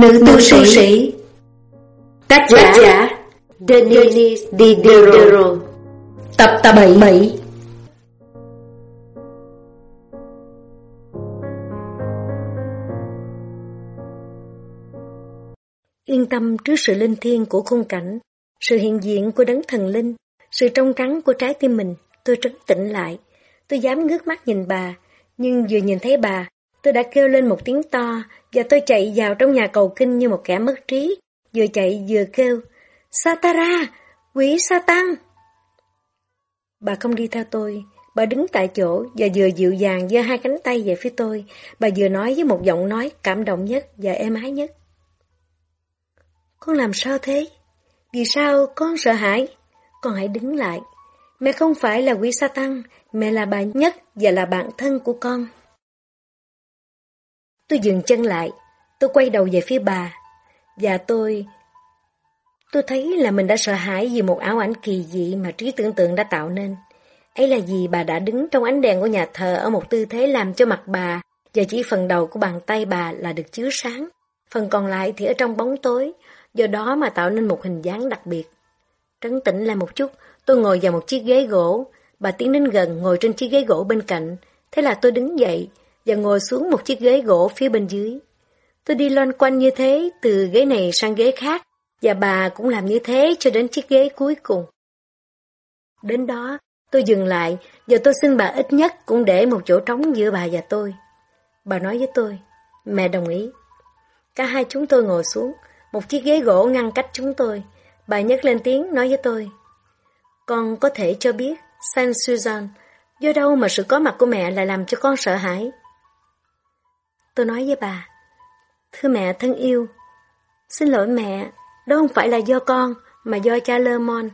Nữ tu sĩ, sĩ. Tác giả, giả Denis Diderot. Tập tập 7 7 Yên tâm trước sự linh thiêng của khung cảnh, sự hiện diện của đấng thần linh, sự trong trắng của trái tim mình, tôi trấn tĩnh lại. Tôi dám ngước mắt nhìn bà, nhưng vừa nhìn thấy bà, tôi đã kêu lên một tiếng to, và tôi chạy vào trong nhà cầu kinh như một kẻ mất trí, vừa chạy vừa kêu, Satara, quỷ Satan. Bà không đi theo tôi, bà đứng tại chỗ và vừa dịu dàng giơ hai cánh tay về phía tôi, bà vừa nói với một giọng nói cảm động nhất và êm ái nhất. Con làm sao thế? Vì sao con sợ hãi? Con hãy đứng lại. Mẹ không phải là quỷ Satan, mẹ là bà nhất và là bạn thân của con. Tôi dừng chân lại, tôi quay đầu về phía bà, và tôi... Tôi thấy là mình đã sợ hãi vì một ảo ảnh kỳ dị mà trí tưởng tượng đã tạo nên. Ấy là vì bà đã đứng trong ánh đèn của nhà thờ ở một tư thế làm cho mặt bà và chỉ phần đầu của bàn tay bà là được chiếu sáng. Phần còn lại thì ở trong bóng tối, do đó mà tạo nên một hình dáng đặc biệt. Trấn tĩnh lại một chút, tôi ngồi vào một chiếc ghế gỗ, bà tiến đến gần ngồi trên chiếc ghế gỗ bên cạnh. Thế là tôi đứng dậy, và ngồi xuống một chiếc ghế gỗ phía bên dưới. Tôi đi loanh quanh như thế từ ghế này sang ghế khác và bà cũng làm như thế cho đến chiếc ghế cuối cùng. Đến đó, tôi dừng lại và tôi xin bà ít nhất cũng để một chỗ trống giữa bà và tôi. Bà nói với tôi, mẹ đồng ý. Cả hai chúng tôi ngồi xuống, một chiếc ghế gỗ ngăn cách chúng tôi. Bà nhấc lên tiếng nói với tôi, con có thể cho biết, Saint Susan, do đâu mà sự có mặt của mẹ lại làm cho con sợ hãi? Tôi nói với bà, Thưa mẹ thân yêu, xin lỗi mẹ, đó không phải là do con, mà do cha Lơ Mon.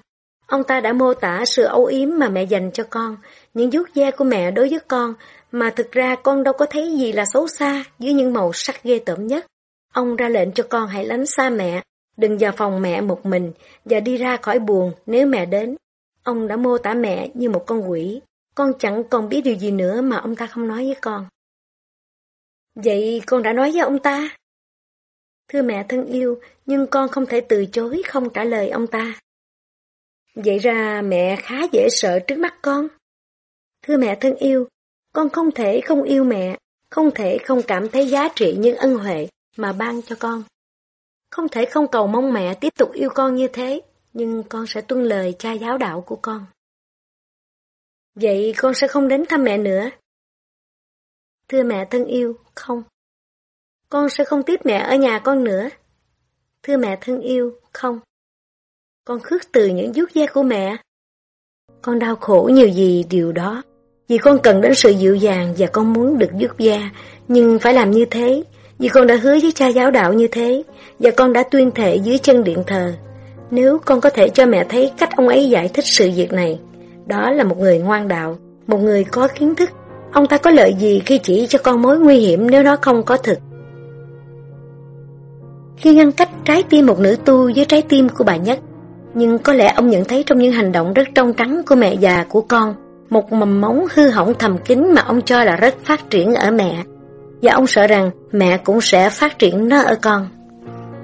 Ông ta đã mô tả sự âu yếm mà mẹ dành cho con, những vuốt da của mẹ đối với con, mà thực ra con đâu có thấy gì là xấu xa dưới những màu sắc ghê tởm nhất. Ông ra lệnh cho con hãy lánh xa mẹ, đừng vào phòng mẹ một mình và đi ra khỏi buồn nếu mẹ đến. Ông đã mô tả mẹ như một con quỷ, con chẳng còn biết điều gì nữa mà ông ta không nói với con. Vậy con đã nói với ông ta? Thưa mẹ thân yêu, nhưng con không thể từ chối không trả lời ông ta. Vậy ra mẹ khá dễ sợ trước mắt con. Thưa mẹ thân yêu, con không thể không yêu mẹ, không thể không cảm thấy giá trị những ân huệ mà ban cho con. Không thể không cầu mong mẹ tiếp tục yêu con như thế, nhưng con sẽ tuân lời cha giáo đạo của con. Vậy con sẽ không đến thăm mẹ nữa. Thưa mẹ thân yêu, không. Con sẽ không tiếp mẹ ở nhà con nữa. Thưa mẹ thân yêu, không. Con khước từ những vuốt da của mẹ. Con đau khổ nhiều gì điều đó. Vì con cần đến sự dịu dàng và con muốn được vuốt da, nhưng phải làm như thế. Vì con đã hứa với cha giáo đạo như thế, và con đã tuyên thệ dưới chân điện thờ. Nếu con có thể cho mẹ thấy cách ông ấy giải thích sự việc này, đó là một người ngoan đạo, một người có kiến thức. Ông ta có lợi gì khi chỉ cho con mối nguy hiểm nếu nó không có thực? khi ngăn cách trái tim một nữ tu với trái tim của bà Nhất. Nhưng có lẽ ông nhận thấy trong những hành động rất trong trắng của mẹ già của con, một mầm móng hư hỏng thầm kín mà ông cho là rất phát triển ở mẹ. Và ông sợ rằng mẹ cũng sẽ phát triển nó ở con.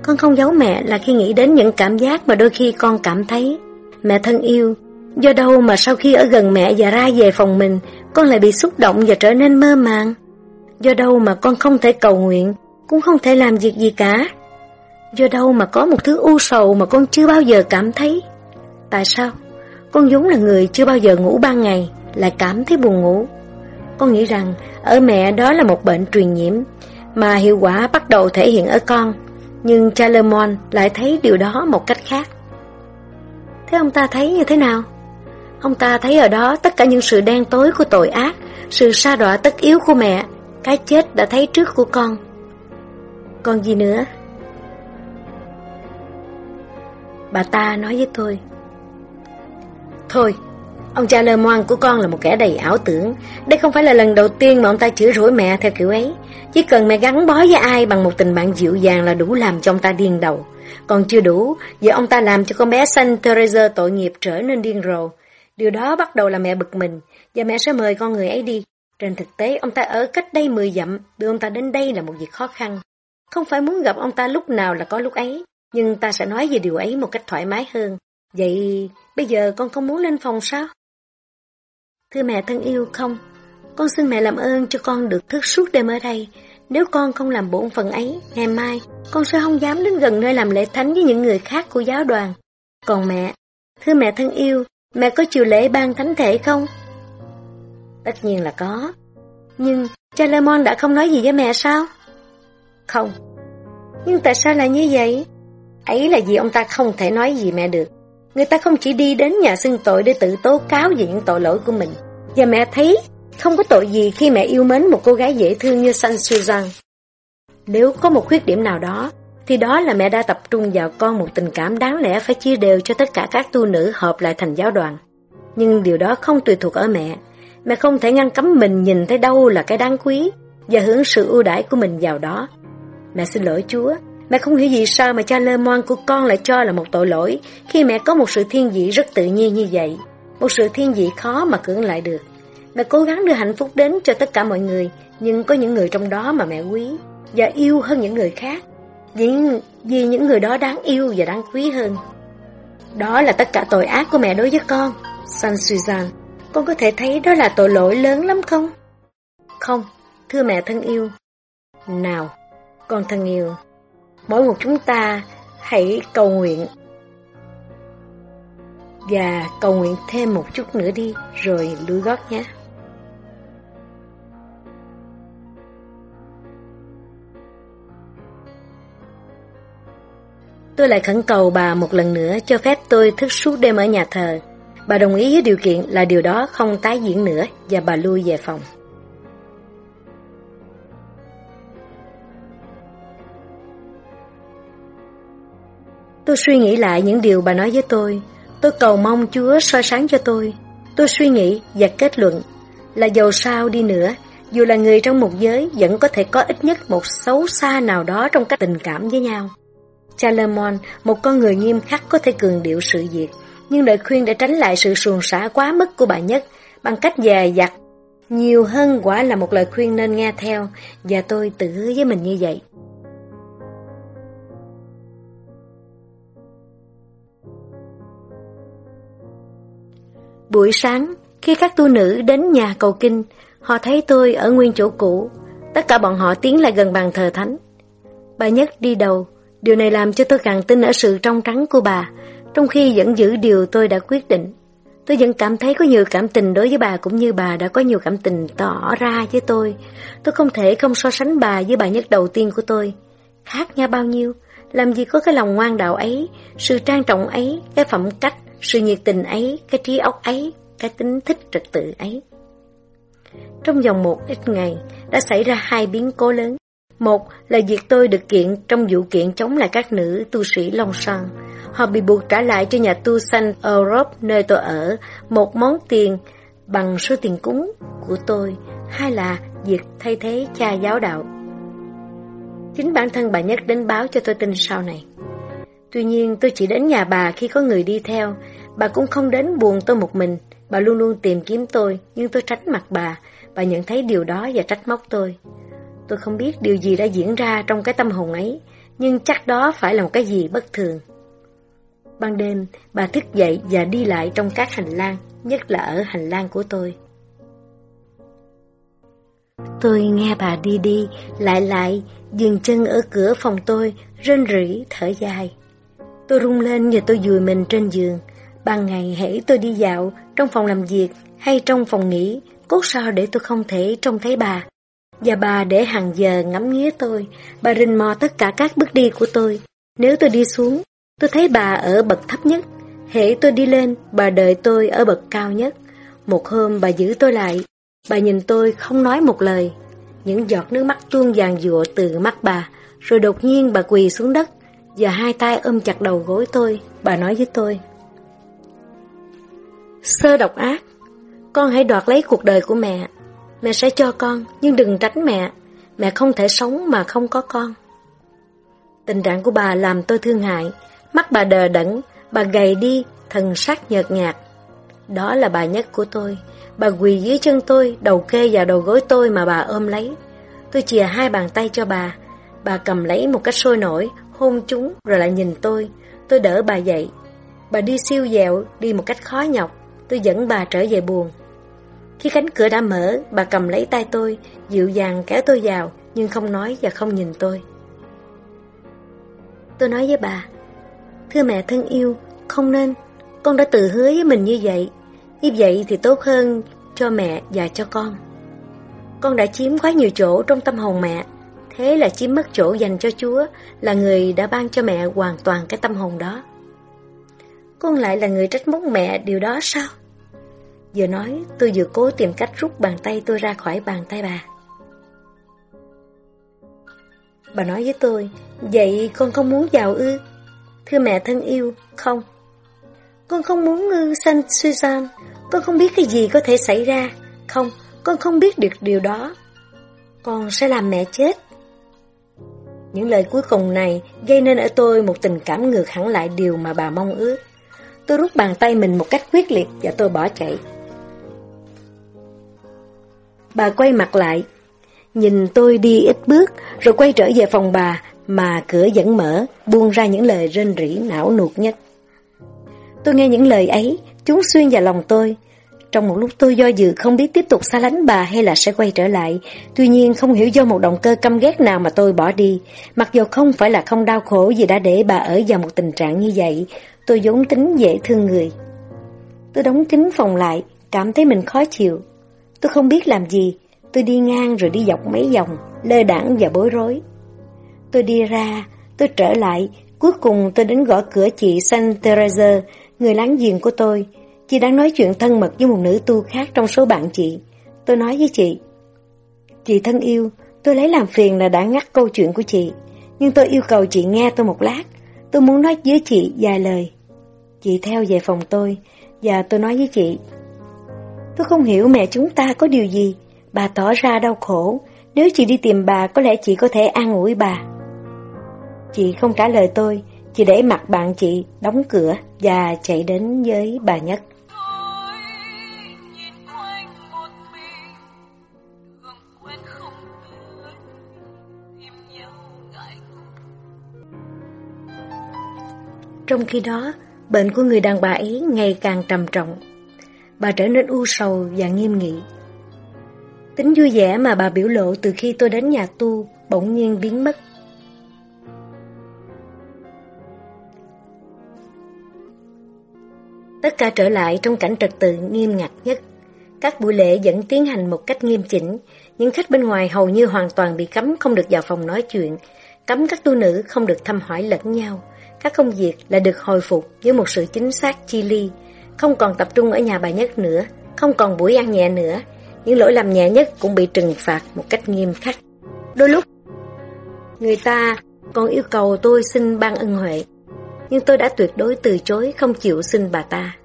Con không giấu mẹ là khi nghĩ đến những cảm giác mà đôi khi con cảm thấy. Mẹ thân yêu, do đâu mà sau khi ở gần mẹ và ra về phòng mình, con lại bị xúc động và trở nên mơ màng. Do đâu mà con không thể cầu nguyện, cũng không thể làm việc gì cả. Do đâu mà có một thứ u sầu mà con chưa bao giờ cảm thấy? Tại sao? Con vốn là người chưa bao giờ ngủ ban ngày, lại cảm thấy buồn ngủ. Con nghĩ rằng ở mẹ đó là một bệnh truyền nhiễm, mà hiệu quả bắt đầu thể hiện ở con. Nhưng Charlemont lại thấy điều đó một cách khác. Thế ông ta thấy như thế nào? Ông ta thấy ở đó tất cả những sự đen tối của tội ác, sự sa đọa tất yếu của mẹ, cái chết đã thấy trước của con. Còn gì nữa? Bà ta nói với tôi. Thôi Ông cha lơ moan của con là một kẻ đầy ảo tưởng. Đây không phải là lần đầu tiên mà ông ta chửi rủa mẹ theo kiểu ấy. Chỉ cần mẹ gắn bó với ai bằng một tình bạn dịu dàng là đủ làm cho ông ta điên đầu. Còn chưa đủ Giờ ông ta làm cho con bé Saint Teresa tội nghiệp trở nên điên rồ. Điều đó bắt đầu là mẹ bực mình Và mẹ sẽ mời con người ấy đi Trên thực tế ông ta ở cách đây 10 dặm Đưa ông ta đến đây là một việc khó khăn Không phải muốn gặp ông ta lúc nào là có lúc ấy, nhưng ta sẽ nói về điều ấy một cách thoải mái hơn. Vậy bây giờ con không muốn lên phòng sao? Thưa mẹ thân yêu không, con xin mẹ làm ơn cho con được thức suốt đêm ở đây. Nếu con không làm bổn phận ấy, ngày mai con sẽ không dám đến gần nơi làm lễ thánh với những người khác của giáo đoàn. Còn mẹ, thưa mẹ thân yêu, mẹ có chịu lễ ban thánh thể không? Tất nhiên là có. Nhưng cha Lemon đã không nói gì với mẹ sao? Không. Nhưng tại sao lại như vậy? Ấy là vì ông ta không thể nói gì mẹ được. Người ta không chỉ đi đến nhà xưng tội để tự tố cáo về những tội lỗi của mình. Và mẹ thấy không có tội gì khi mẹ yêu mến một cô gái dễ thương như San Susan. Nếu có một khuyết điểm nào đó, thì đó là mẹ đã tập trung vào con một tình cảm đáng lẽ phải chia đều cho tất cả các tu nữ hợp lại thành giáo đoàn. Nhưng điều đó không tùy thuộc ở mẹ. Mẹ không thể ngăn cấm mình nhìn thấy đâu là cái đáng quý và hưởng sự ưu đãi của mình vào đó. Mẹ xin lỗi Chúa, mẹ không hiểu gì sao mà cha lơ moan của con lại cho là một tội lỗi khi mẹ có một sự thiên vị rất tự nhiên như vậy. Một sự thiên vị khó mà cưỡng lại được. Mẹ cố gắng đưa hạnh phúc đến cho tất cả mọi người, nhưng có những người trong đó mà mẹ quý và yêu hơn những người khác. Vì, vì những người đó đáng yêu và đáng quý hơn. Đó là tất cả tội ác của mẹ đối với con. San Suzanne, con có thể thấy đó là tội lỗi lớn lắm không? Không, thưa mẹ thân yêu. Nào, con thân yêu, mỗi một chúng ta hãy cầu nguyện và cầu nguyện thêm một chút nữa đi rồi lui gót nhé. Tôi lại khẩn cầu bà một lần nữa cho phép tôi thức suốt đêm ở nhà thờ. Bà đồng ý với điều kiện là điều đó không tái diễn nữa và bà lui về phòng. Tôi suy nghĩ lại những điều bà nói với tôi. Tôi cầu mong Chúa soi sáng cho tôi. Tôi suy nghĩ và kết luận là dầu sao đi nữa, dù là người trong một giới vẫn có thể có ít nhất một xấu xa nào đó trong các tình cảm với nhau. Chalamon, một con người nghiêm khắc có thể cường điệu sự việc, nhưng lời khuyên để tránh lại sự xuồng xả quá mức của bà Nhất bằng cách dè dặt nhiều hơn quả là một lời khuyên nên nghe theo và tôi tự hứa với mình như vậy. Buổi sáng, khi các tu nữ đến nhà cầu kinh, họ thấy tôi ở nguyên chỗ cũ. Tất cả bọn họ tiến lại gần bàn thờ thánh. Bà Nhất đi đầu, Điều này làm cho tôi càng tin ở sự trong trắng của bà, trong khi vẫn giữ điều tôi đã quyết định. Tôi vẫn cảm thấy có nhiều cảm tình đối với bà cũng như bà đã có nhiều cảm tình tỏ ra với tôi. Tôi không thể không so sánh bà với bà nhất đầu tiên của tôi. Khác nhau bao nhiêu, làm gì có cái lòng ngoan đạo ấy, sự trang trọng ấy, cái phẩm cách, sự nhiệt tình ấy, cái trí óc ấy, cái tính thích trật tự ấy. Trong vòng một ít ngày, đã xảy ra hai biến cố lớn. Một là việc tôi được kiện trong vụ kiện chống lại các nữ tu sĩ Long Sơn. Họ bị buộc trả lại cho nhà tu sanh Europe nơi tôi ở một món tiền bằng số tiền cúng của tôi, hay là việc thay thế cha giáo đạo. Chính bản thân bà Nhất đến báo cho tôi tin sau này. Tuy nhiên tôi chỉ đến nhà bà khi có người đi theo, bà cũng không đến buồn tôi một mình, bà luôn luôn tìm kiếm tôi, nhưng tôi tránh mặt bà, bà nhận thấy điều đó và trách móc tôi. Tôi không biết điều gì đã diễn ra trong cái tâm hồn ấy, nhưng chắc đó phải là một cái gì bất thường. Ban đêm, bà thức dậy và đi lại trong các hành lang, nhất là ở hành lang của tôi. Tôi nghe bà đi đi, lại lại, dừng chân ở cửa phòng tôi, rên rỉ, thở dài. Tôi rung lên và tôi dùi mình trên giường. Ban ngày hãy tôi đi dạo, trong phòng làm việc hay trong phòng nghỉ, cốt sao để tôi không thể trông thấy bà. Và bà để hàng giờ ngắm nghía tôi, bà rình mò tất cả các bước đi của tôi. Nếu tôi đi xuống, tôi thấy bà ở bậc thấp nhất. Hễ tôi đi lên, bà đợi tôi ở bậc cao nhất. Một hôm bà giữ tôi lại, bà nhìn tôi không nói một lời. Những giọt nước mắt tuôn vàng dụa từ mắt bà, rồi đột nhiên bà quỳ xuống đất và hai tay ôm chặt đầu gối tôi. Bà nói với tôi. Sơ độc ác, con hãy đoạt lấy cuộc đời của mẹ. Mẹ sẽ cho con, nhưng đừng tránh mẹ. Mẹ không thể sống mà không có con. Tình trạng của bà làm tôi thương hại. Mắt bà đờ đẫn, bà gầy đi, thần sắc nhợt nhạt. Đó là bà nhất của tôi. Bà quỳ dưới chân tôi, đầu kê vào đầu gối tôi mà bà ôm lấy. Tôi chìa hai bàn tay cho bà. Bà cầm lấy một cách sôi nổi, hôn chúng rồi lại nhìn tôi. Tôi đỡ bà dậy. Bà đi siêu dẹo, đi một cách khó nhọc. Tôi dẫn bà trở về buồn. Khi cánh cửa đã mở, bà cầm lấy tay tôi, dịu dàng kéo tôi vào, nhưng không nói và không nhìn tôi. Tôi nói với bà, Thưa mẹ thân yêu, không nên, con đã tự hứa với mình như vậy. Như vậy thì tốt hơn cho mẹ và cho con. Con đã chiếm quá nhiều chỗ trong tâm hồn mẹ, thế là chiếm mất chỗ dành cho Chúa, là người đã ban cho mẹ hoàn toàn cái tâm hồn đó. Con lại là người trách móc mẹ điều đó sao? Vừa nói, tôi vừa cố tìm cách rút bàn tay tôi ra khỏi bàn tay bà. Bà nói với tôi, vậy con không muốn giàu ư? Thưa mẹ thân yêu, không. Con không muốn ư San Susan con không biết cái gì có thể xảy ra. Không, con không biết được điều đó. Con sẽ làm mẹ chết. Những lời cuối cùng này gây nên ở tôi một tình cảm ngược hẳn lại điều mà bà mong ước. Tôi rút bàn tay mình một cách quyết liệt và tôi bỏ chạy. Bà quay mặt lại, nhìn tôi đi ít bước rồi quay trở về phòng bà mà cửa vẫn mở, buông ra những lời rên rỉ não nuột nhất. Tôi nghe những lời ấy, chúng xuyên vào lòng tôi. Trong một lúc tôi do dự không biết tiếp tục xa lánh bà hay là sẽ quay trở lại. Tuy nhiên không hiểu do một động cơ căm ghét nào mà tôi bỏ đi. Mặc dù không phải là không đau khổ vì đã để bà ở vào một tình trạng như vậy, tôi vốn tính dễ thương người. Tôi đóng kín phòng lại, cảm thấy mình khó chịu. Tôi không biết làm gì, tôi đi ngang rồi đi dọc mấy vòng, lơ đãng và bối rối. Tôi đi ra, tôi trở lại, cuối cùng tôi đến gõ cửa chị San Teresa, người láng giềng của tôi. Chị đang nói chuyện thân mật với một nữ tu khác trong số bạn chị. Tôi nói với chị, Chị thân yêu, tôi lấy làm phiền là đã ngắt câu chuyện của chị, nhưng tôi yêu cầu chị nghe tôi một lát. Tôi muốn nói với chị vài lời. Chị theo về phòng tôi, và tôi nói với chị, Tôi không hiểu mẹ chúng ta có điều gì, bà tỏ ra đau khổ, nếu chị đi tìm bà có lẽ chị có thể an ủi bà. Chị không trả lời tôi, chị để mặt bạn chị đóng cửa và chạy đến với bà Nhất. Trong khi đó, bệnh của người đàn bà ấy ngày càng trầm trọng. Bà trở nên u sầu và nghiêm nghị. Tính vui vẻ mà bà biểu lộ từ khi tôi đến nhà tu bỗng nhiên biến mất. Tất cả trở lại trong cảnh trật tự nghiêm ngặt nhất. Các buổi lễ vẫn tiến hành một cách nghiêm chỉnh. Những khách bên ngoài hầu như hoàn toàn bị cấm không được vào phòng nói chuyện. Cấm các tu nữ không được thăm hỏi lẫn nhau. Các công việc là được hồi phục với một sự chính xác chi ly. Không còn tập trung ở nhà bà nhất nữa. Không còn buổi ăn nhẹ nữa. Những lỗi làm nhẹ nhất cũng bị trừng phạt một cách nghiêm khắc. Đôi lúc, người ta còn yêu cầu tôi xin ban ân huệ nhưng tôi đã tuyệt đối từ chối không chịu xin bà ta.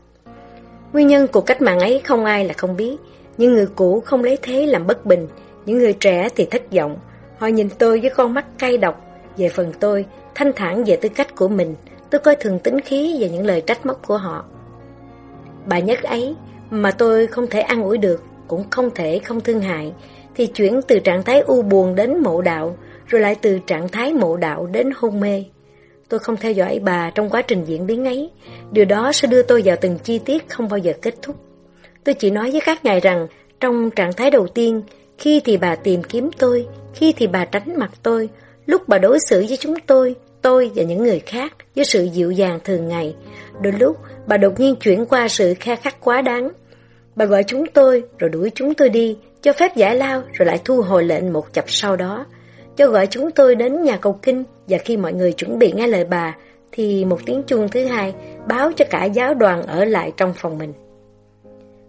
Nguyên nhân của cách mạng ấy không ai là không biết, nhưng người cũ không lấy thế làm bất bình, những người trẻ thì thất vọng. Họ nhìn tôi với con mắt cay độc, về phần tôi, thanh thản về tư cách của mình, tôi coi thường tính khí và những lời trách móc của họ. Bà nhất ấy, mà tôi không thể ăn ủi được, cũng không thể không thương hại, thì chuyển từ trạng thái u buồn đến mộ đạo, rồi lại từ trạng thái mộ đạo đến hôn mê. Tôi không theo dõi bà trong quá trình diễn biến ấy. Điều đó sẽ đưa tôi vào từng chi tiết không bao giờ kết thúc. Tôi chỉ nói với các ngài rằng, trong trạng thái đầu tiên, khi thì bà tìm kiếm tôi, khi thì bà tránh mặt tôi, lúc bà đối xử với chúng tôi, tôi và những người khác với sự dịu dàng thường ngày. Đôi lúc, bà đột nhiên chuyển qua sự kha khắc quá đáng. Bà gọi chúng tôi, rồi đuổi chúng tôi đi, cho phép giải lao, rồi lại thu hồi lệnh một chập sau đó cho gọi chúng tôi đến nhà cầu kinh và khi mọi người chuẩn bị nghe lời bà thì một tiếng chuông thứ hai báo cho cả giáo đoàn ở lại trong phòng mình.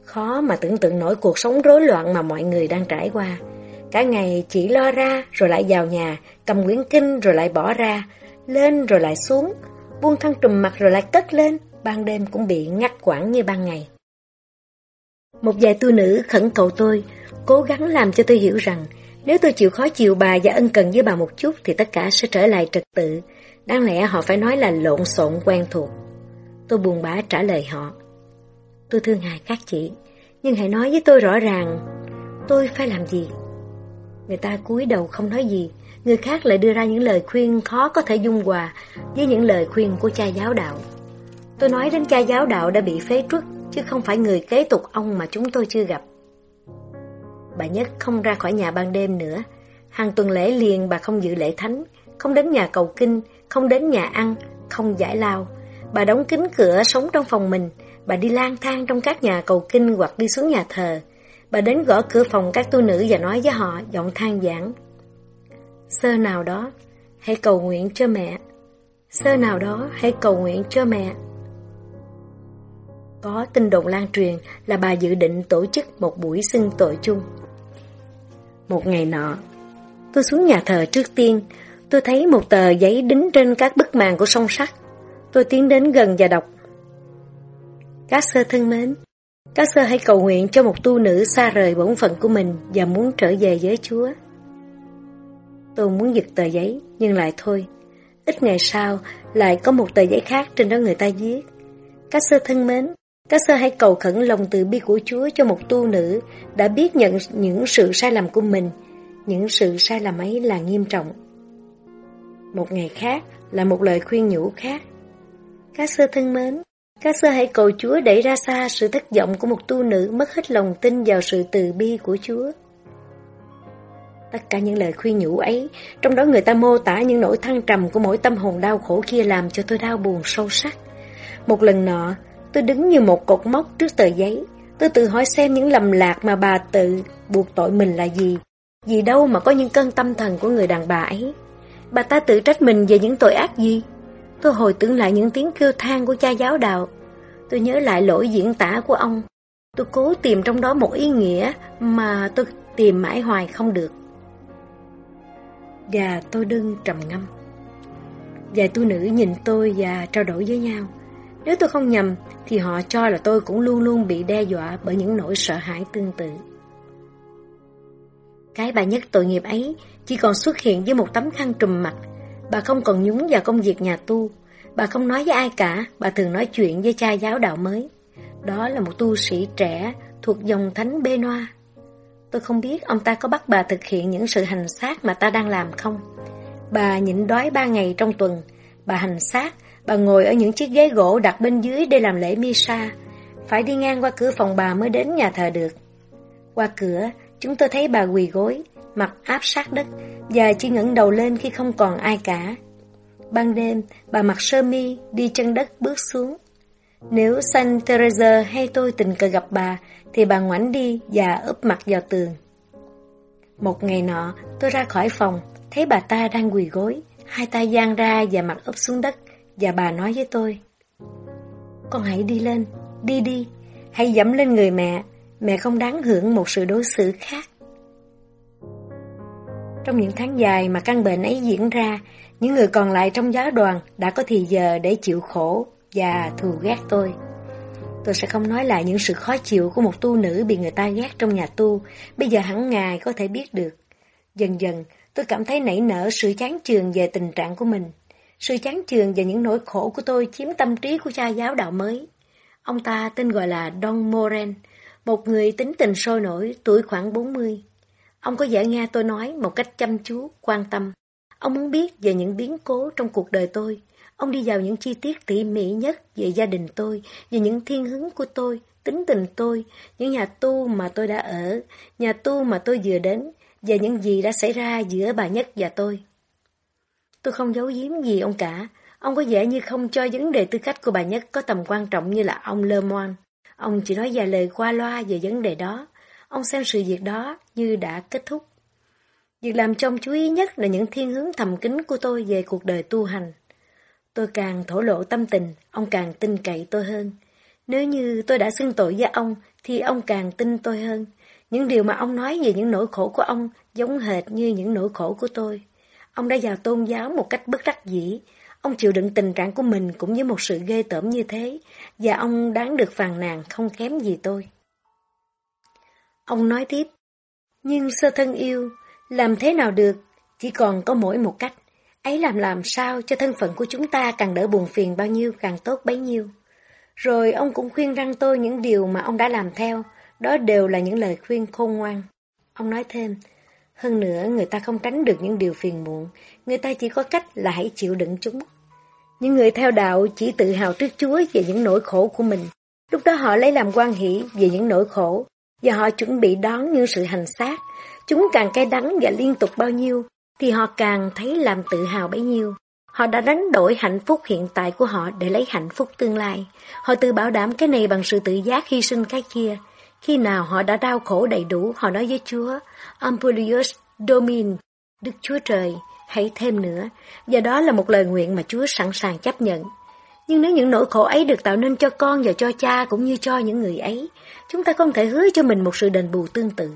Khó mà tưởng tượng nổi cuộc sống rối loạn mà mọi người đang trải qua. Cả ngày chỉ lo ra rồi lại vào nhà, cầm quyển kinh rồi lại bỏ ra, lên rồi lại xuống, buông thân trùm mặt rồi lại cất lên, ban đêm cũng bị ngắt quãng như ban ngày. Một vài tu nữ khẩn cầu tôi, cố gắng làm cho tôi hiểu rằng nếu tôi chịu khó chịu bà và ân cần với bà một chút thì tất cả sẽ trở lại trật tự. Đáng lẽ họ phải nói là lộn xộn quen thuộc. Tôi buồn bã trả lời họ. Tôi thương hại các chị, nhưng hãy nói với tôi rõ ràng, tôi phải làm gì? Người ta cúi đầu không nói gì, người khác lại đưa ra những lời khuyên khó có thể dung hòa với những lời khuyên của cha giáo đạo. Tôi nói đến cha giáo đạo đã bị phế truất, chứ không phải người kế tục ông mà chúng tôi chưa gặp. Bà Nhất không ra khỏi nhà ban đêm nữa. Hàng tuần lễ liền bà không dự lễ thánh, không đến nhà cầu kinh, không đến nhà ăn, không giải lao. Bà đóng kín cửa sống trong phòng mình, bà đi lang thang trong các nhà cầu kinh hoặc đi xuống nhà thờ. Bà đến gõ cửa phòng các tu nữ và nói với họ giọng than giảng. Sơ nào đó, hãy cầu nguyện cho mẹ. Sơ nào đó, hãy cầu nguyện cho mẹ. Có tin đồn lan truyền là bà dự định tổ chức một buổi xưng tội chung. Một ngày nọ, tôi xuống nhà thờ trước tiên, tôi thấy một tờ giấy đính trên các bức màn của song sắt. Tôi tiến đến gần và đọc. Các sơ thân mến, các sơ hãy cầu nguyện cho một tu nữ xa rời bổn phận của mình và muốn trở về với Chúa. Tôi muốn giật tờ giấy, nhưng lại thôi. Ít ngày sau, lại có một tờ giấy khác trên đó người ta viết. Các sơ thân mến, các sơ hãy cầu khẩn lòng từ bi của Chúa cho một tu nữ đã biết nhận những sự sai lầm của mình. Những sự sai lầm ấy là nghiêm trọng. Một ngày khác là một lời khuyên nhủ khác. Các sơ thân mến, các sơ hãy cầu Chúa đẩy ra xa sự thất vọng của một tu nữ mất hết lòng tin vào sự từ bi của Chúa. Tất cả những lời khuyên nhủ ấy, trong đó người ta mô tả những nỗi thăng trầm của mỗi tâm hồn đau khổ kia làm cho tôi đau buồn sâu sắc. Một lần nọ, tôi đứng như một cột mốc trước tờ giấy. Tôi tự hỏi xem những lầm lạc mà bà tự buộc tội mình là gì. Vì đâu mà có những cơn tâm thần của người đàn bà ấy. Bà ta tự trách mình về những tội ác gì? Tôi hồi tưởng lại những tiếng kêu than của cha giáo đạo. Tôi nhớ lại lỗi diễn tả của ông. Tôi cố tìm trong đó một ý nghĩa mà tôi tìm mãi hoài không được. Và tôi đương trầm ngâm. Vài tu nữ nhìn tôi và trao đổi với nhau. Nếu tôi không nhầm, thì họ cho là tôi cũng luôn luôn bị đe dọa bởi những nỗi sợ hãi tương tự. Cái bà nhất tội nghiệp ấy chỉ còn xuất hiện với một tấm khăn trùm mặt. Bà không còn nhúng vào công việc nhà tu. Bà không nói với ai cả, bà thường nói chuyện với cha giáo đạo mới. Đó là một tu sĩ trẻ thuộc dòng thánh Bê Noa. Tôi không biết ông ta có bắt bà thực hiện những sự hành xác mà ta đang làm không. Bà nhịn đói ba ngày trong tuần, bà hành xác, bà ngồi ở những chiếc ghế gỗ đặt bên dưới để làm lễ Misa. Phải đi ngang qua cửa phòng bà mới đến nhà thờ được. Qua cửa, chúng tôi thấy bà quỳ gối, mặt áp sát đất và chỉ ngẩng đầu lên khi không còn ai cả. Ban đêm, bà mặc sơ mi, đi chân đất bước xuống. Nếu San Teresa hay tôi tình cờ gặp bà, thì bà ngoảnh đi và úp mặt vào tường. Một ngày nọ, tôi ra khỏi phòng, thấy bà ta đang quỳ gối, hai tay giang ra và mặt úp xuống đất, và bà nói với tôi. Con hãy đi lên, đi đi, hãy dẫm lên người mẹ, mẹ không đáng hưởng một sự đối xử khác. Trong những tháng dài mà căn bệnh ấy diễn ra, những người còn lại trong giáo đoàn đã có thì giờ để chịu khổ và thù ghét tôi. Tôi sẽ không nói lại những sự khó chịu của một tu nữ bị người ta ghét trong nhà tu, bây giờ hẳn ngài có thể biết được. Dần dần, tôi cảm thấy nảy nở sự chán chường về tình trạng của mình. Sự chán chường và những nỗi khổ của tôi chiếm tâm trí của cha giáo đạo mới. Ông ta tên gọi là Don Moren, một người tính tình sôi nổi, tuổi khoảng 40. Ông có vẻ nghe tôi nói một cách chăm chú, quan tâm. Ông muốn biết về những biến cố trong cuộc đời tôi, Ông đi vào những chi tiết tỉ mỉ nhất về gia đình tôi, về những thiên hướng của tôi, tính tình tôi, những nhà tu mà tôi đã ở, nhà tu mà tôi vừa đến, và những gì đã xảy ra giữa bà Nhất và tôi. Tôi không giấu giếm gì ông cả, ông có vẻ như không cho vấn đề tư cách của bà Nhất có tầm quan trọng như là ông Lơ Moan. Ông chỉ nói vài lời qua loa về vấn đề đó, ông xem sự việc đó như đã kết thúc. Việc làm trong chú ý nhất là những thiên hướng thầm kín của tôi về cuộc đời tu hành. Tôi càng thổ lộ tâm tình, ông càng tin cậy tôi hơn. Nếu như tôi đã xưng tội với ông, thì ông càng tin tôi hơn. Những điều mà ông nói về những nỗi khổ của ông giống hệt như những nỗi khổ của tôi. Ông đã vào tôn giáo một cách bất đắc dĩ. Ông chịu đựng tình trạng của mình cũng với một sự ghê tởm như thế, và ông đáng được phàn nàn không kém gì tôi. Ông nói tiếp, nhưng sơ thân yêu, làm thế nào được, chỉ còn có mỗi một cách. Ấy làm làm sao cho thân phận của chúng ta càng đỡ buồn phiền bao nhiêu càng tốt bấy nhiêu. Rồi ông cũng khuyên răng tôi những điều mà ông đã làm theo, đó đều là những lời khuyên khôn ngoan. Ông nói thêm, Hơn nữa, người ta không tránh được những điều phiền muộn, người ta chỉ có cách là hãy chịu đựng chúng. Những người theo đạo chỉ tự hào trước Chúa về những nỗi khổ của mình. Lúc đó họ lấy làm quan hỷ về những nỗi khổ, và họ chuẩn bị đón những sự hành xác. Chúng càng cay đắng và liên tục bao nhiêu, thì họ càng thấy làm tự hào bấy nhiêu. Họ đã đánh đổi hạnh phúc hiện tại của họ để lấy hạnh phúc tương lai. Họ tự bảo đảm cái này bằng sự tự giác hy sinh cái kia. Khi nào họ đã đau khổ đầy đủ, họ nói với Chúa, Ampulius Domin, Đức Chúa Trời, hãy thêm nữa. Và đó là một lời nguyện mà Chúa sẵn sàng chấp nhận. Nhưng nếu những nỗi khổ ấy được tạo nên cho con và cho cha cũng như cho những người ấy, chúng ta không thể hứa cho mình một sự đền bù tương tự.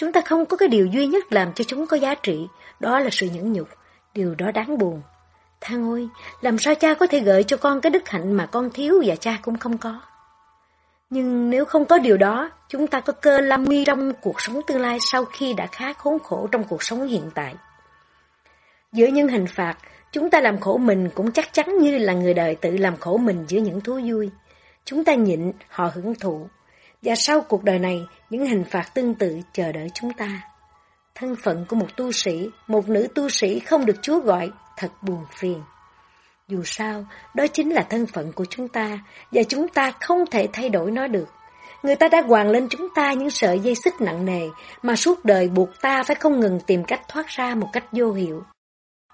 Chúng ta không có cái điều duy nhất làm cho chúng có giá trị, đó là sự nhẫn nhục. Điều đó đáng buồn. Thang ôi, làm sao cha có thể gợi cho con cái đức hạnh mà con thiếu và cha cũng không có? Nhưng nếu không có điều đó, chúng ta có cơ lâm mi trong cuộc sống tương lai sau khi đã khá khốn khổ trong cuộc sống hiện tại. Giữa những hình phạt, chúng ta làm khổ mình cũng chắc chắn như là người đời tự làm khổ mình giữa những thú vui. Chúng ta nhịn, họ hưởng thụ. Và sau cuộc đời này, những hình phạt tương tự chờ đợi chúng ta. Thân phận của một tu sĩ, một nữ tu sĩ không được Chúa gọi, thật buồn phiền. Dù sao, đó chính là thân phận của chúng ta, và chúng ta không thể thay đổi nó được. Người ta đã hoàng lên chúng ta những sợi dây xích nặng nề, mà suốt đời buộc ta phải không ngừng tìm cách thoát ra một cách vô hiệu.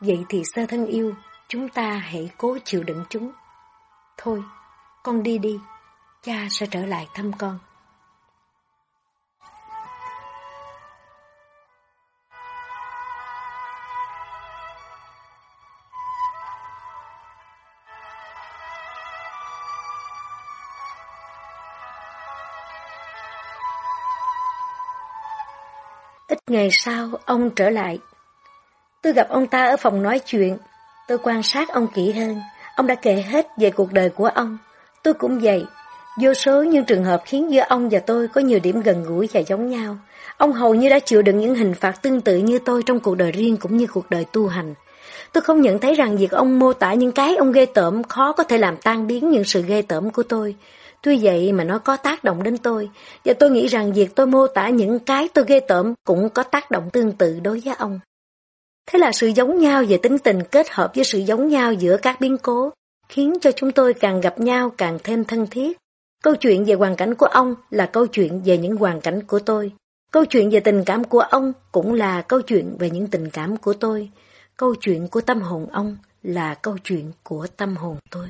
Vậy thì sơ thân yêu, chúng ta hãy cố chịu đựng chúng. Thôi, con đi đi, cha sẽ trở lại thăm con. Ngày sau, ông trở lại. Tôi gặp ông ta ở phòng nói chuyện. Tôi quan sát ông kỹ hơn. Ông đã kể hết về cuộc đời của ông. Tôi cũng vậy. Vô số những trường hợp khiến giữa ông và tôi có nhiều điểm gần gũi và giống nhau. Ông hầu như đã chịu đựng những hình phạt tương tự như tôi trong cuộc đời riêng cũng như cuộc đời tu hành. Tôi không nhận thấy rằng việc ông mô tả những cái ông ghê tởm khó có thể làm tan biến những sự ghê tởm của tôi. Tuy vậy mà nó có tác động đến tôi, và tôi nghĩ rằng việc tôi mô tả những cái tôi ghê tởm cũng có tác động tương tự đối với ông. Thế là sự giống nhau về tính tình kết hợp với sự giống nhau giữa các biến cố, khiến cho chúng tôi càng gặp nhau càng thêm thân thiết. Câu chuyện về hoàn cảnh của ông là câu chuyện về những hoàn cảnh của tôi. Câu chuyện về tình cảm của ông cũng là câu chuyện về những tình cảm của tôi. Câu chuyện của tâm hồn ông là câu chuyện của tâm hồn tôi.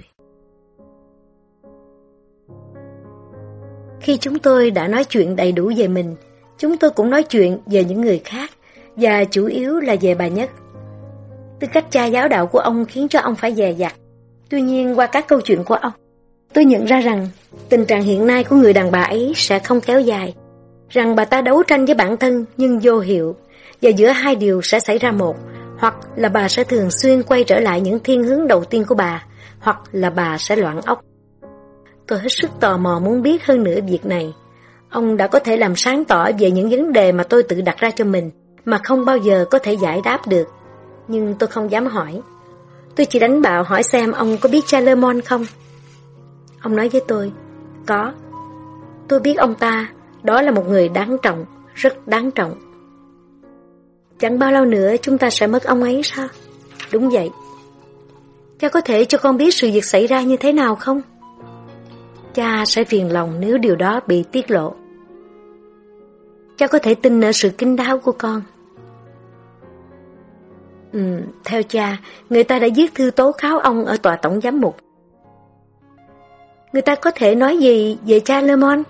Khi chúng tôi đã nói chuyện đầy đủ về mình, chúng tôi cũng nói chuyện về những người khác, và chủ yếu là về bà Nhất. Tư cách cha giáo đạo của ông khiến cho ông phải dè dặt. Tuy nhiên qua các câu chuyện của ông, tôi nhận ra rằng tình trạng hiện nay của người đàn bà ấy sẽ không kéo dài. Rằng bà ta đấu tranh với bản thân nhưng vô hiệu, và giữa hai điều sẽ xảy ra một, hoặc là bà sẽ thường xuyên quay trở lại những thiên hướng đầu tiên của bà, hoặc là bà sẽ loạn ốc. Tôi hết sức tò mò muốn biết hơn nữa việc này. Ông đã có thể làm sáng tỏ về những vấn đề mà tôi tự đặt ra cho mình, mà không bao giờ có thể giải đáp được. Nhưng tôi không dám hỏi. Tôi chỉ đánh bạo hỏi xem ông có biết Charlemont không? Ông nói với tôi, có. Tôi biết ông ta, đó là một người đáng trọng, rất đáng trọng. Chẳng bao lâu nữa chúng ta sẽ mất ông ấy sao? Đúng vậy. Cha có thể cho con biết sự việc xảy ra như thế nào không? Cha sẽ phiền lòng nếu điều đó bị tiết lộ. Cha có thể tin ở sự kín đáo của con. Ừ, theo cha, người ta đã viết thư tố cáo ông ở tòa tổng giám mục. Người ta có thể nói gì về cha Lemon?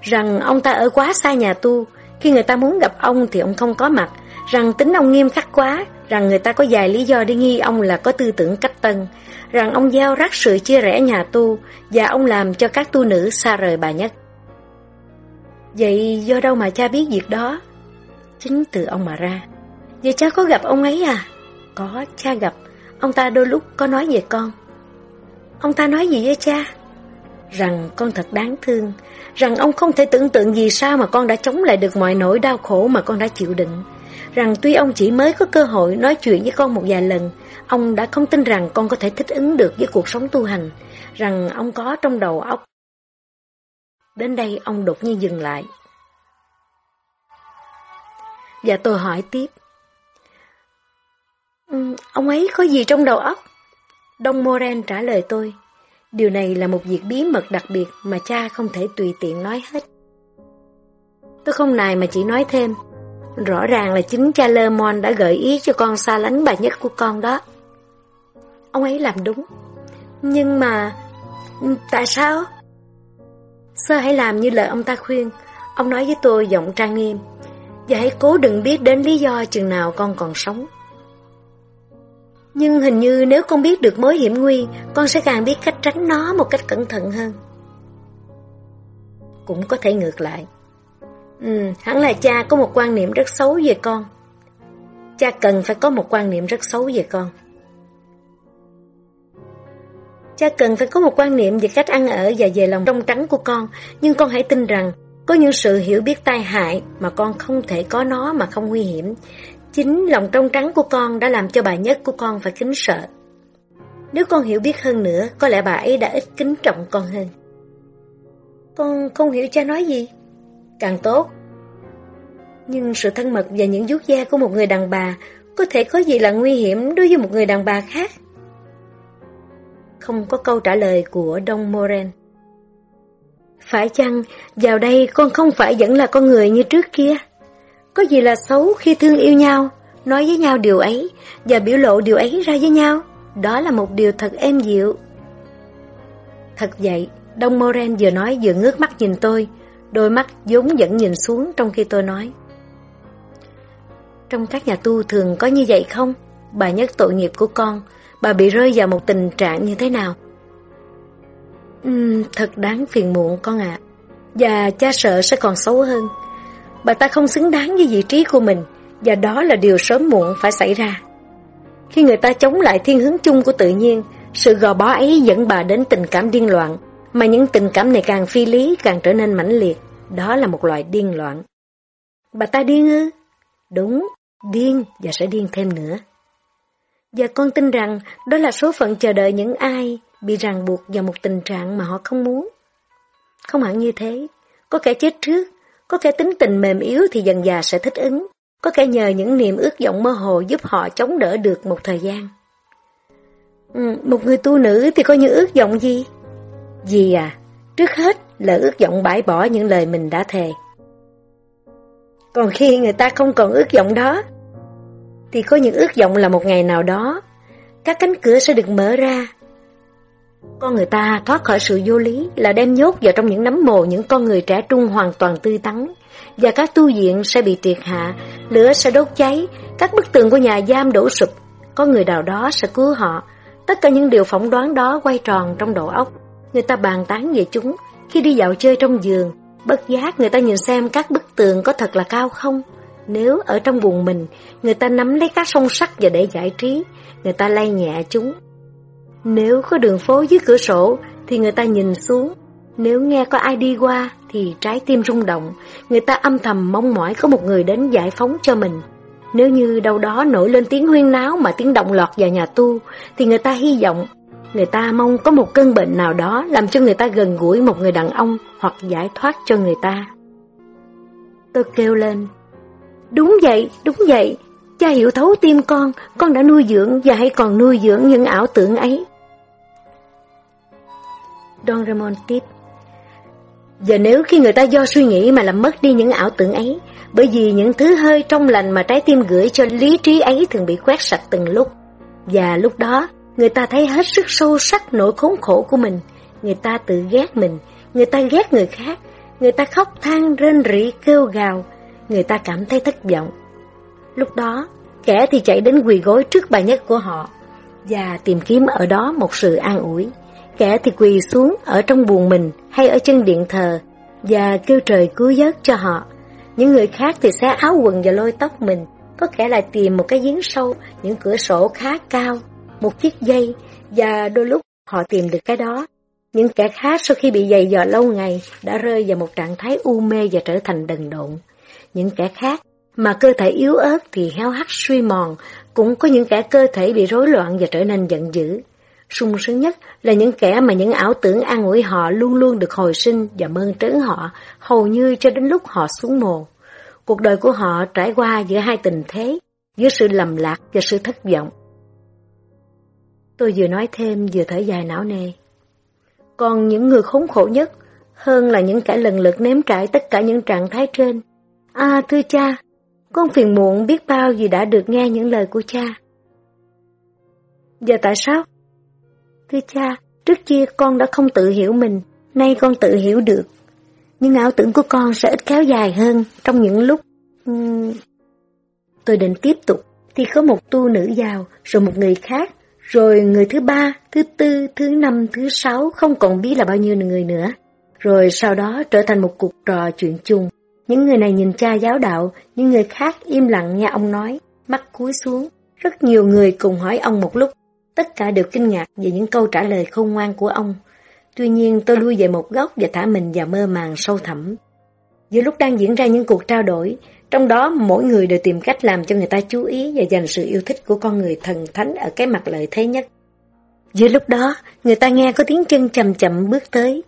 Rằng ông ta ở quá xa nhà tu, khi người ta muốn gặp ông thì ông không có mặt, rằng tính ông nghiêm khắc quá, rằng người ta có vài lý do để nghi ông là có tư tưởng cách tân, rằng ông gieo rắc sự chia rẽ nhà tu và ông làm cho các tu nữ xa rời bà nhất. Vậy do đâu mà cha biết việc đó? Chính từ ông mà ra. Vậy cha có gặp ông ấy à? Có, cha gặp. Ông ta đôi lúc có nói về con. Ông ta nói gì với cha? Rằng con thật đáng thương, rằng ông không thể tưởng tượng gì sao mà con đã chống lại được mọi nỗi đau khổ mà con đã chịu đựng. Rằng tuy ông chỉ mới có cơ hội nói chuyện với con một vài lần, Ông đã không tin rằng con có thể thích ứng được với cuộc sống tu hành, rằng ông có trong đầu óc. Đến đây ông đột nhiên dừng lại. Và tôi hỏi tiếp. Um, ông ấy có gì trong đầu óc? Đông Moren trả lời tôi. Điều này là một việc bí mật đặc biệt mà cha không thể tùy tiện nói hết. Tôi không nài mà chỉ nói thêm. Rõ ràng là chính cha Lê Mon đã gợi ý cho con xa lánh bà nhất của con đó. Ông ấy làm đúng. Nhưng mà... Tại sao? Sơ hãy làm như lời ông ta khuyên. Ông nói với tôi giọng trang nghiêm. Và hãy cố đừng biết đến lý do chừng nào con còn sống. Nhưng hình như nếu con biết được mối hiểm nguy, con sẽ càng biết cách tránh nó một cách cẩn thận hơn. Cũng có thể ngược lại. Ừ, hẳn là cha có một quan niệm rất xấu về con. Cha cần phải có một quan niệm rất xấu về con. Cha cần phải có một quan niệm về cách ăn ở và về lòng trong trắng của con, nhưng con hãy tin rằng có những sự hiểu biết tai hại mà con không thể có nó mà không nguy hiểm. Chính lòng trong trắng của con đã làm cho bà nhất của con phải kính sợ. Nếu con hiểu biết hơn nữa, có lẽ bà ấy đã ít kính trọng con hơn. Con không hiểu cha nói gì. Càng tốt. Nhưng sự thân mật và những vuốt da của một người đàn bà có thể có gì là nguy hiểm đối với một người đàn bà khác. Không có câu trả lời của Đông Moren. Phải chăng, vào đây con không phải vẫn là con người như trước kia? Có gì là xấu khi thương yêu nhau, nói với nhau điều ấy và biểu lộ điều ấy ra với nhau? Đó là một điều thật êm dịu. Thật vậy, Đông Moren vừa nói vừa ngước mắt nhìn tôi, đôi mắt vốn vẫn nhìn xuống trong khi tôi nói. Trong các nhà tu thường có như vậy không? Bà nhất tội nghiệp của con, bà bị rơi vào một tình trạng như thế nào? Uhm, thật đáng phiền muộn con ạ. Và cha sợ sẽ còn xấu hơn. Bà ta không xứng đáng với vị trí của mình, và đó là điều sớm muộn phải xảy ra. Khi người ta chống lại thiên hướng chung của tự nhiên, sự gò bó ấy dẫn bà đến tình cảm điên loạn, mà những tình cảm này càng phi lý càng trở nên mãnh liệt. Đó là một loại điên loạn. Bà ta điên ư? Đúng, điên và sẽ điên thêm nữa. Và con tin rằng đó là số phận chờ đợi những ai bị ràng buộc vào một tình trạng mà họ không muốn. Không hẳn như thế, có kẻ chết trước, có kẻ tính tình mềm yếu thì dần già sẽ thích ứng, có kẻ nhờ những niềm ước vọng mơ hồ giúp họ chống đỡ được một thời gian. Ừ, một người tu nữ thì có những ước vọng gì? Gì à, trước hết là ước vọng bãi bỏ những lời mình đã thề. Còn khi người ta không còn ước vọng đó, thì có những ước vọng là một ngày nào đó, các cánh cửa sẽ được mở ra. Con người ta thoát khỏi sự vô lý là đem nhốt vào trong những nấm mồ những con người trẻ trung hoàn toàn tươi tắn, và các tu viện sẽ bị triệt hạ, lửa sẽ đốt cháy, các bức tường của nhà giam đổ sụp, có người nào đó sẽ cứu họ. Tất cả những điều phỏng đoán đó quay tròn trong đầu óc, người ta bàn tán về chúng khi đi dạo chơi trong giường, bất giác người ta nhìn xem các bức tường có thật là cao không. Nếu ở trong buồn mình, người ta nắm lấy các song sắt và để giải trí, người ta lay nhẹ chúng. Nếu có đường phố dưới cửa sổ, thì người ta nhìn xuống. Nếu nghe có ai đi qua, thì trái tim rung động, người ta âm thầm mong mỏi có một người đến giải phóng cho mình. Nếu như đâu đó nổi lên tiếng huyên náo mà tiếng động lọt vào nhà tu, thì người ta hy vọng, người ta mong có một cơn bệnh nào đó làm cho người ta gần gũi một người đàn ông hoặc giải thoát cho người ta. Tôi kêu lên, Đúng vậy, đúng vậy. Cha hiểu thấu tim con, con đã nuôi dưỡng và hãy còn nuôi dưỡng những ảo tưởng ấy. Don Ramon tiếp. Và nếu khi người ta do suy nghĩ mà làm mất đi những ảo tưởng ấy, bởi vì những thứ hơi trong lành mà trái tim gửi cho lý trí ấy thường bị quét sạch từng lúc. Và lúc đó, người ta thấy hết sức sâu sắc nỗi khốn khổ của mình. Người ta tự ghét mình, người ta ghét người khác, người ta khóc than rên rỉ kêu gào, người ta cảm thấy thất vọng. Lúc đó, kẻ thì chạy đến quỳ gối trước bà nhất của họ và tìm kiếm ở đó một sự an ủi. Kẻ thì quỳ xuống ở trong buồng mình hay ở chân điện thờ và kêu trời cứu vớt cho họ. Những người khác thì xé áo quần và lôi tóc mình. Có kẻ lại tìm một cái giếng sâu, những cửa sổ khá cao, một chiếc dây và đôi lúc họ tìm được cái đó. Những kẻ khác sau khi bị dày dò lâu ngày đã rơi vào một trạng thái u mê và trở thành đần độn những kẻ khác mà cơ thể yếu ớt thì héo hắt suy mòn, cũng có những kẻ cơ thể bị rối loạn và trở nên giận dữ. sung sướng nhất là những kẻ mà những ảo tưởng an ủi họ luôn luôn được hồi sinh và mơn trớn họ, hầu như cho đến lúc họ xuống mồ. cuộc đời của họ trải qua giữa hai tình thế, giữa sự lầm lạc và sự thất vọng. Tôi vừa nói thêm vừa thở dài não nề. Còn những người khốn khổ nhất hơn là những kẻ lần lượt nếm trải tất cả những trạng thái trên. À thưa cha, con phiền muộn biết bao vì đã được nghe những lời của cha. Giờ tại sao? Thưa cha, trước kia con đã không tự hiểu mình, nay con tự hiểu được. Nhưng ảo tưởng của con sẽ ít kéo dài hơn trong những lúc... Uhm... Tôi định tiếp tục, thì có một tu nữ vào, rồi một người khác, rồi người thứ ba, thứ tư, thứ năm, thứ sáu, không còn biết là bao nhiêu người nữa. Rồi sau đó trở thành một cuộc trò chuyện chung. Những người này nhìn cha giáo đạo, những người khác im lặng nghe ông nói, mắt cúi xuống. Rất nhiều người cùng hỏi ông một lúc. Tất cả đều kinh ngạc về những câu trả lời khôn ngoan của ông. Tuy nhiên tôi lui về một góc và thả mình vào mơ màng sâu thẳm. Giữa lúc đang diễn ra những cuộc trao đổi, trong đó mỗi người đều tìm cách làm cho người ta chú ý và dành sự yêu thích của con người thần thánh ở cái mặt lợi thế nhất. Giữa lúc đó, người ta nghe có tiếng chân chậm chậm bước tới.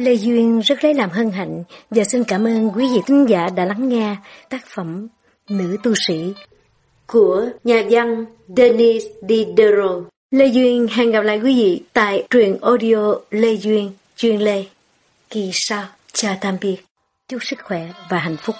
Lê Duyên rất lấy làm hân hạnh và xin cảm ơn quý vị thính giả đã lắng nghe tác phẩm Nữ tu sĩ của nhà văn Denis Diderot. Lê Duyên hẹn gặp lại quý vị tại truyền audio Lê Duyên chuyên Lê. Kỳ sau, chào tạm biệt, chúc sức khỏe và hạnh phúc.